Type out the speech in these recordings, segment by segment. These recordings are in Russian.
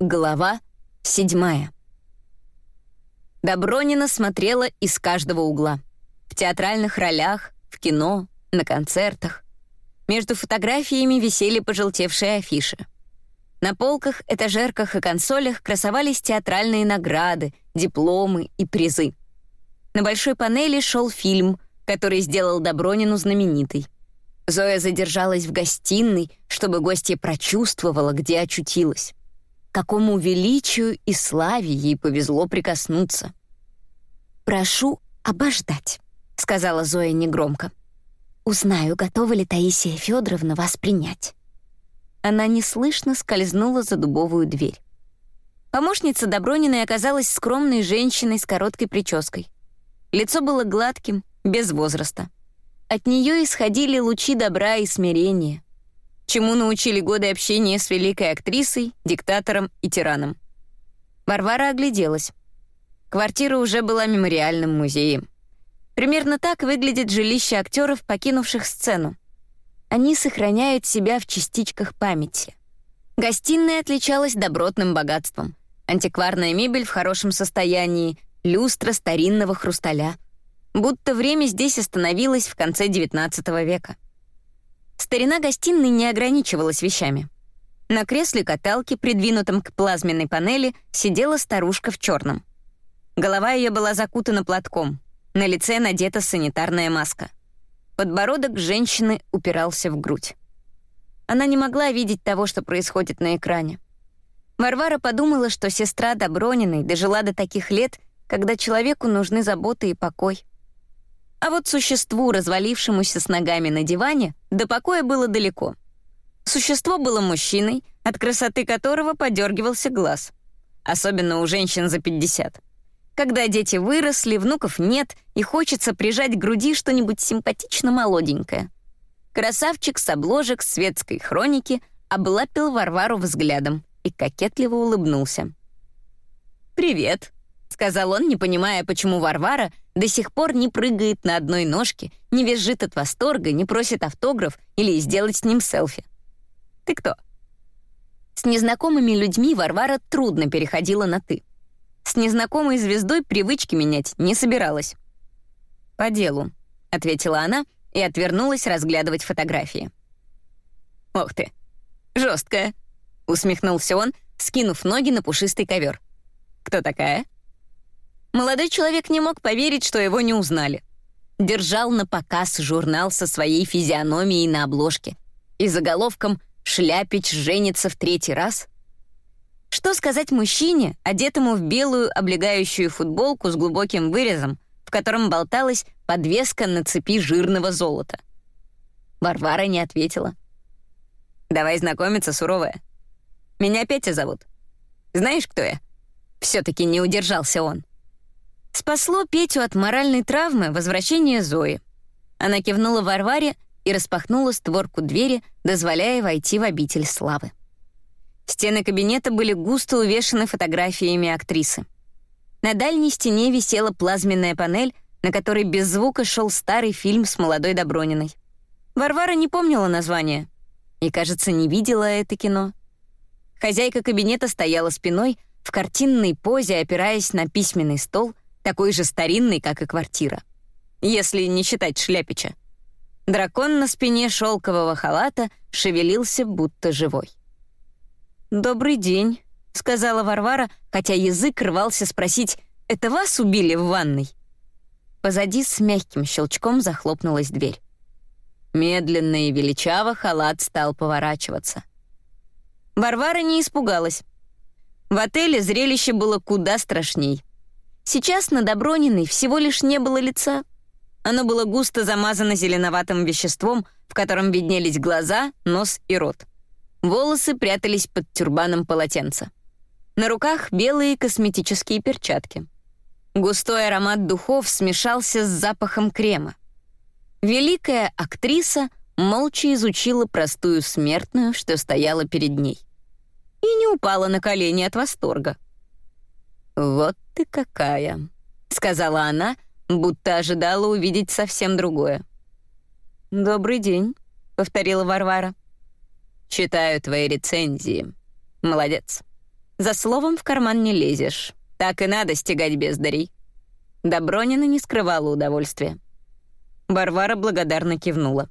Глава седьмая. Добронина смотрела из каждого угла. В театральных ролях, в кино, на концертах. Между фотографиями висели пожелтевшие афиши. На полках, этажерках и консолях красовались театральные награды, дипломы и призы. На большой панели шел фильм, который сделал Добронину знаменитой. Зоя задержалась в гостиной, чтобы гостья прочувствовала, где очутилась какому величию и славе ей повезло прикоснуться. «Прошу обождать», — сказала Зоя негромко. «Узнаю, готова ли Таисия Федоровна вас принять». Она неслышно скользнула за дубовую дверь. Помощница Доброниной оказалась скромной женщиной с короткой прической. Лицо было гладким, без возраста. От нее исходили лучи добра и смирения — чему научили годы общения с великой актрисой, диктатором и тираном. Варвара огляделась. Квартира уже была мемориальным музеем. Примерно так выглядит жилище актеров, покинувших сцену. Они сохраняют себя в частичках памяти. Гостиная отличалась добротным богатством. Антикварная мебель в хорошем состоянии, люстра старинного хрусталя. Будто время здесь остановилось в конце XIX века. Старина гостиной не ограничивалась вещами. На кресле каталки, придвинутом к плазменной панели, сидела старушка в черном. Голова ее была закутана платком, на лице надета санитарная маска. Подбородок женщины упирался в грудь. Она не могла видеть того, что происходит на экране. Варвара подумала, что сестра Доброниной дожила до таких лет, когда человеку нужны заботы и покой. А вот существу, развалившемуся с ногами на диване, до покоя было далеко. Существо было мужчиной, от красоты которого подергивался глаз. Особенно у женщин за 50. Когда дети выросли, внуков нет, и хочется прижать к груди что-нибудь симпатично молоденькое. Красавчик с обложек светской хроники облапил Варвару взглядом и кокетливо улыбнулся. «Привет», — сказал он, не понимая, почему Варвара до сих пор не прыгает на одной ножке, не визжит от восторга, не просит автограф или сделать с ним селфи. «Ты кто?» С незнакомыми людьми Варвара трудно переходила на «ты». С незнакомой звездой привычки менять не собиралась. «По делу», — ответила она и отвернулась разглядывать фотографии. «Ох ты, жесткая», — усмехнулся он, скинув ноги на пушистый ковер. «Кто такая?» Молодой человек не мог поверить, что его не узнали. Держал на показ журнал со своей физиономией на обложке и заголовком «Шляпич женится в третий раз». Что сказать мужчине, одетому в белую облегающую футболку с глубоким вырезом, в котором болталась подвеска на цепи жирного золота? Варвара не ответила. «Давай знакомиться, суровая. Меня Петя зовут. Знаешь, кто я?» Все-таки не удержался он. Спасло Петю от моральной травмы возвращение Зои. Она кивнула Варваре и распахнула створку двери, дозволяя войти в обитель славы. Стены кабинета были густо увешаны фотографиями актрисы. На дальней стене висела плазменная панель, на которой без звука шел старый фильм с молодой Доброниной. Варвара не помнила название и, кажется, не видела это кино. Хозяйка кабинета стояла спиной, в картинной позе, опираясь на письменный стол — такой же старинный, как и квартира. Если не считать шляпича. Дракон на спине шелкового халата шевелился, будто живой. «Добрый день», — сказала Варвара, хотя язык рвался спросить, «Это вас убили в ванной?» Позади с мягким щелчком захлопнулась дверь. Медленно и величаво халат стал поворачиваться. Варвара не испугалась. В отеле зрелище было куда страшней. Сейчас на Доброниной всего лишь не было лица. Оно было густо замазано зеленоватым веществом, в котором виднелись глаза, нос и рот. Волосы прятались под тюрбаном полотенца. На руках белые косметические перчатки. Густой аромат духов смешался с запахом крема. Великая актриса молча изучила простую смертную, что стояла перед ней. И не упала на колени от восторга. «Вот ты какая», — сказала она, будто ожидала увидеть совсем другое. «Добрый день», — повторила Варвара. «Читаю твои рецензии. Молодец. За словом в карман не лезешь. Так и надо стегать бездарей». Добронина не скрывала удовольствия. Варвара благодарно кивнула.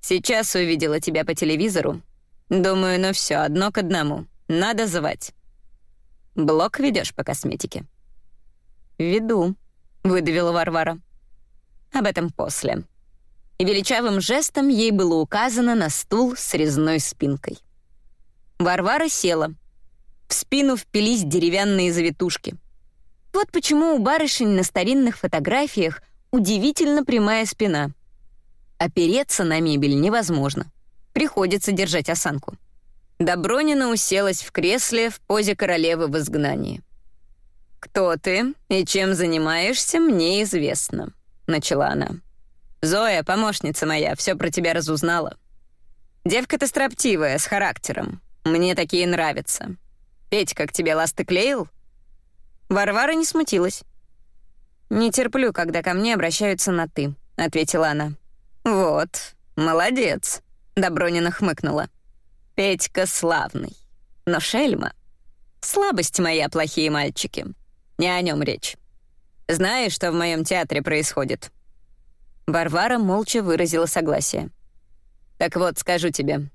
«Сейчас увидела тебя по телевизору. Думаю, ну все, одно к одному. Надо звать. Блог ведешь по косметике?» «Веду», — выдавила Варвара. «Об этом после». И величавым жестом ей было указано на стул с резной спинкой. Варвара села. В спину впились деревянные завитушки. Вот почему у барышень на старинных фотографиях удивительно прямая спина. Опереться на мебель невозможно. Приходится держать осанку. Добронина уселась в кресле в позе королевы в изгнании. «Кто ты и чем занимаешься, мне известно», — начала она. «Зоя, помощница моя, все про тебя разузнала. Девка ты строптивая, с характером. Мне такие нравятся. Петька к тебе ласты клеил?» Варвара не смутилась. «Не терплю, когда ко мне обращаются на «ты», — ответила она. «Вот, молодец», — Добронина хмыкнула. «Петька славный, но шельма. Слабость моя, плохие мальчики. Не о нем речь. Знаешь, что в моем театре происходит?» Варвара молча выразила согласие. «Так вот, скажу тебе,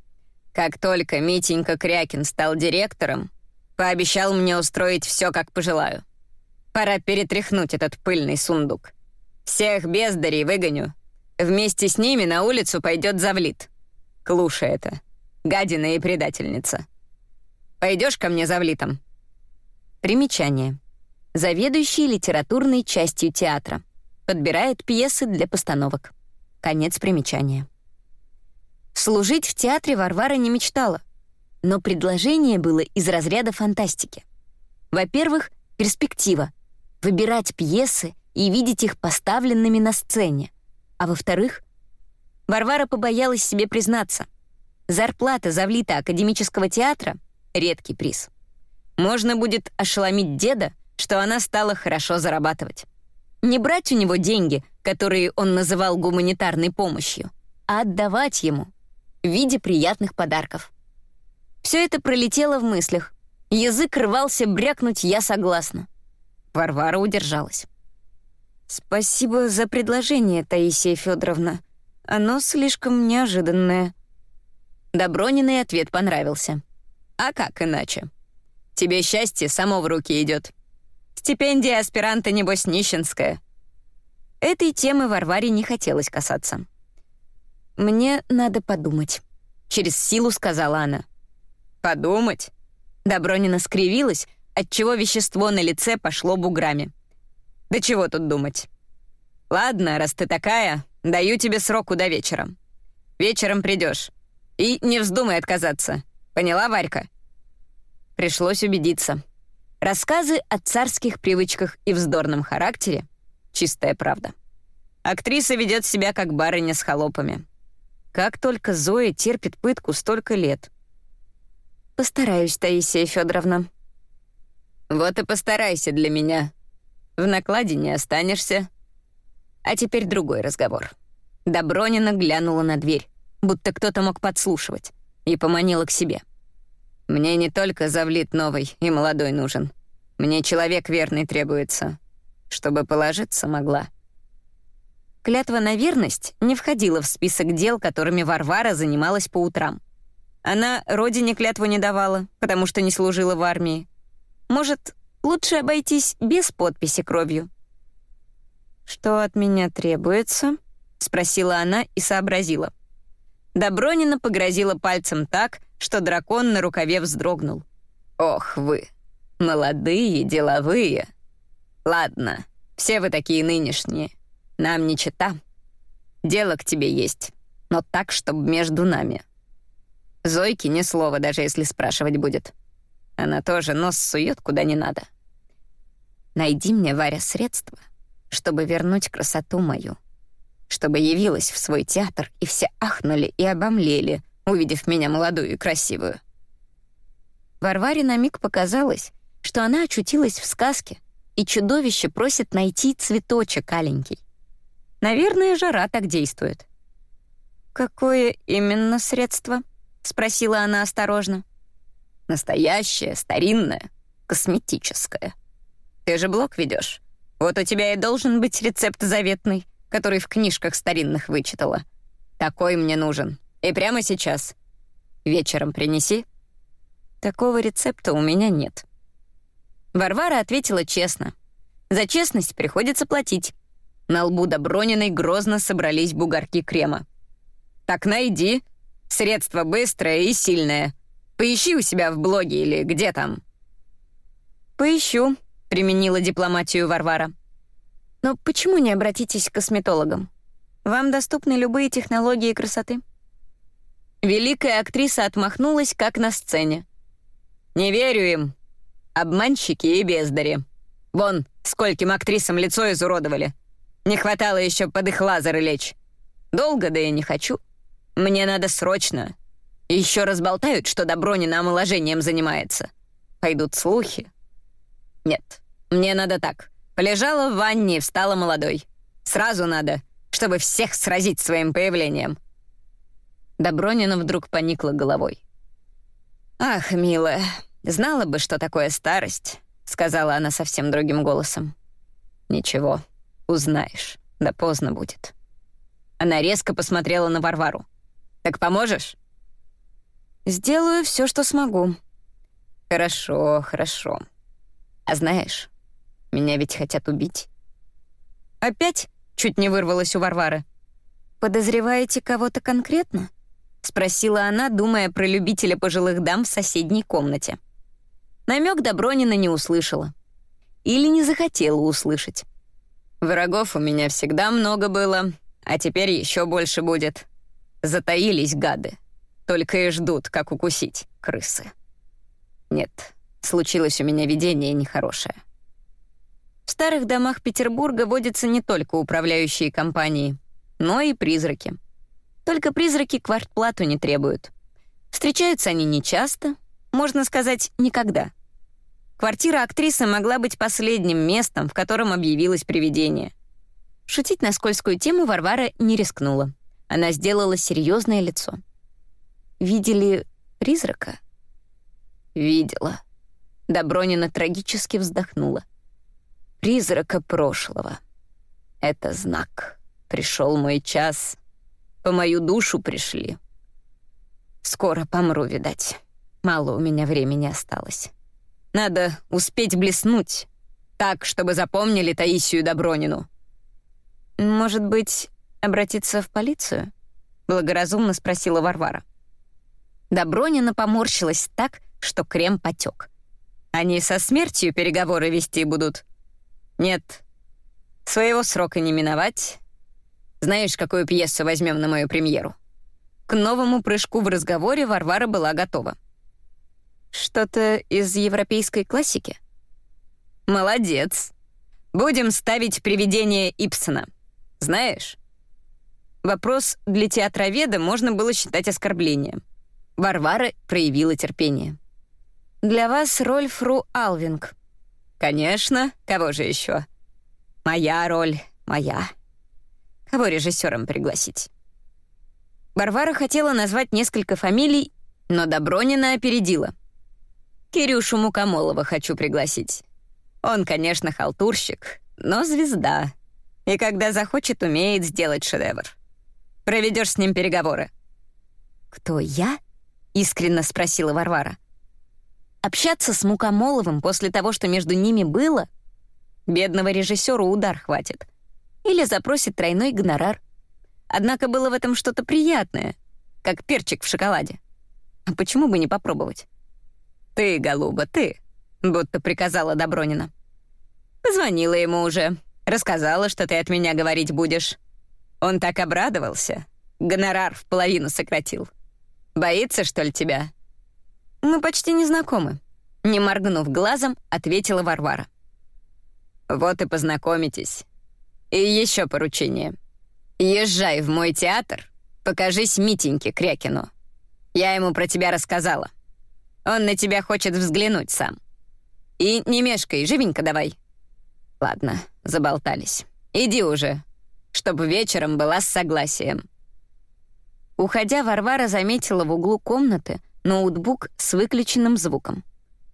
как только Митенька Крякин стал директором, пообещал мне устроить все, как пожелаю. Пора перетряхнуть этот пыльный сундук. Всех бездарей выгоню. Вместе с ними на улицу пойдет завлит. Клуша это. Гадина и предательница. Пойдешь ко мне завлитом?» Примечание. Заведующий литературной частью театра. Подбирает пьесы для постановок. Конец примечания. Служить в театре Варвара не мечтала, но предложение было из разряда фантастики. Во-первых, перспектива — выбирать пьесы и видеть их поставленными на сцене. А во-вторых, Варвара побоялась себе признаться. Зарплата завлита академического театра — редкий приз. Можно будет ошеломить деда, что она стала хорошо зарабатывать. Не брать у него деньги, которые он называл гуманитарной помощью, а отдавать ему в виде приятных подарков. Все это пролетело в мыслях. Язык рвался брякнуть «я согласна». Варвара удержалась. «Спасибо за предложение, Таисия Федоровна. Оно слишком неожиданное». Доброниный ответ понравился. «А как иначе? Тебе счастье само в руки идет. Стипендия аспиранта, небось, нищенская». Этой темы Варваре не хотелось касаться. «Мне надо подумать», — через силу сказала она. «Подумать?» Добронина скривилась, отчего вещество на лице пошло буграми. «Да чего тут думать?» «Ладно, раз ты такая, даю тебе сроку до вечера. Вечером придешь. И не вздумай отказаться. Поняла, Варька?» Пришлось убедиться. Рассказы о царских привычках и вздорном характере — чистая правда. Актриса ведет себя как барыня с холопами. Как только Зоя терпит пытку столько лет. Постараюсь, Таисия Федоровна. Вот и постарайся для меня. В накладе не останешься. А теперь другой разговор. Добронина глянула на дверь, будто кто-то мог подслушивать, и поманила к себе. Мне не только завлит новый и молодой нужен. Мне человек верный требуется, чтобы положиться могла. Клятва на верность не входила в список дел, которыми Варвара занималась по утрам. Она родине клятву не давала, потому что не служила в армии. Может, лучше обойтись без подписи кровью? «Что от меня требуется?» — спросила она и сообразила. Добронина погрозила пальцем так, что дракон на рукаве вздрогнул. «Ох вы, молодые, деловые. Ладно, все вы такие нынешние. Нам не чита. Дело к тебе есть, но так, чтобы между нами. Зойке ни слова, даже если спрашивать будет. Она тоже нос сует куда не надо. Найди мне, Варя, средства, чтобы вернуть красоту мою» чтобы явилась в свой театр, и все ахнули и обомлели, увидев меня молодую и красивую. Варваре на миг показалось, что она очутилась в сказке, и чудовище просит найти цветочек аленький. Наверное, жара так действует. «Какое именно средство?» — спросила она осторожно. Настоящее, старинное, косметическое. Ты же блог ведешь. Вот у тебя и должен быть рецепт заветный, который в книжках старинных вычитала. Такой мне нужен. И прямо сейчас. Вечером принеси. Такого рецепта у меня нет. Варвара ответила честно. За честность приходится платить. На лбу Доброниной грозно собрались бугорки крема. «Так найди. Средство быстрое и сильное. Поищи у себя в блоге или где там». «Поищу», — применила дипломатию Варвара. «Но почему не обратитесь к косметологам? Вам доступны любые технологии красоты». Великая актриса отмахнулась, как на сцене. «Не верю им. Обманщики и бездари. Вон, скольким актрисам лицо изуродовали. Не хватало еще под их лазеры лечь. Долго, да я не хочу. Мне надо срочно. Еще разболтают, что Добронина омоложением занимается. Пойдут слухи. Нет, мне надо так. Полежала в ванне встала молодой. Сразу надо, чтобы всех сразить своим появлением. Добронина вдруг поникла головой. «Ах, милая, знала бы, что такое старость», — сказала она совсем другим голосом. «Ничего, узнаешь, да поздно будет». Она резко посмотрела на Варвару. «Так поможешь?» «Сделаю все, что смогу». «Хорошо, хорошо. А знаешь, меня ведь хотят убить». «Опять?» — чуть не вырвалось у Варвары. «Подозреваете кого-то конкретно?» — спросила она, думая про любителя пожилых дам в соседней комнате. Намек Добронина не услышала. Или не захотела услышать. «Врагов у меня всегда много было, а теперь еще больше будет. Затаились гады. Только и ждут, как укусить крысы. Нет, случилось у меня видение нехорошее. В старых домах Петербурга водятся не только управляющие компании, но и призраки — только призраки квартплату не требуют. Встречаются они нечасто, можно сказать, никогда. Квартира актрисы могла быть последним местом, в котором объявилось привидение. Шутить на скользкую тему Варвара не рискнула. Она сделала серьезное лицо. «Видели призрака?» «Видела». Добронина трагически вздохнула. «Призрака прошлого. Это знак. Пришел мой час, по мою душу пришли. Скоро помру, видать. Мало у меня времени осталось. Надо успеть блеснуть, так, чтобы запомнили Таисию Добронину. Может быть, обратиться в полицию? Благоразумно спросила Варвара. Добронина поморщилась так, что крем потек. Они со смертью переговоры вести будут? Нет, своего срока не миновать, знаешь, какую пьесу возьмем на мою премьеру?» К новому прыжку в разговоре Варвара была готова. «Что-то из европейской классики?» «Молодец. Будем ставить «Привидение Ипсона». Знаешь?» Вопрос для театроведа можно было считать оскорблением. Варвара проявила терпение. «Для вас роль Фру Алвинг». «Конечно. Кого же еще? Моя роль, моя». Кого режиссером пригласить? Варвара хотела назвать несколько фамилий, но Добронина опередила. Кирюшу Мукомолова хочу пригласить. Он, конечно, халтурщик, но звезда. И когда захочет, умеет сделать шедевр. Проведешь с ним переговоры. «Кто, я?» — искренне спросила Варвара. Общаться с Мукомоловым после того, что между ними было, бедного режиссера удар хватит — или запросит тройной гонорар. Однако было в этом что-то приятное, как перчик в шоколаде. А почему бы не попробовать? «Ты, голуба, ты», — будто приказала Добронина. Позвонила ему уже, рассказала, что ты от меня говорить будешь. Он так обрадовался. Гонорар в половину сократил. Боится, что ли, тебя? Мы почти не знакомы. Не моргнув глазом, ответила Варвара. Вот и познакомитесь. И еще поручение. Езжай в мой театр, покажись Митеньке Крякину. Я ему про тебя рассказала. Он на тебя хочет взглянуть сам. И не мешкай, живенько давай. Ладно, заболтались. Иди уже, чтобы вечером была с согласием. Уходя, Варвара заметила в углу комнаты ноутбук с выключенным звуком.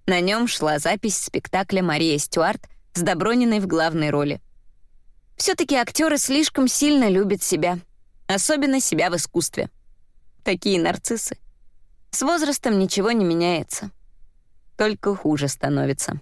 На нем шла запись спектакля «Мария Стюарт» с Доброниной в главной роли. Все-таки актеры слишком сильно любят себя, особенно себя в искусстве. Такие нарциссы. С возрастом ничего не меняется. Только хуже становится.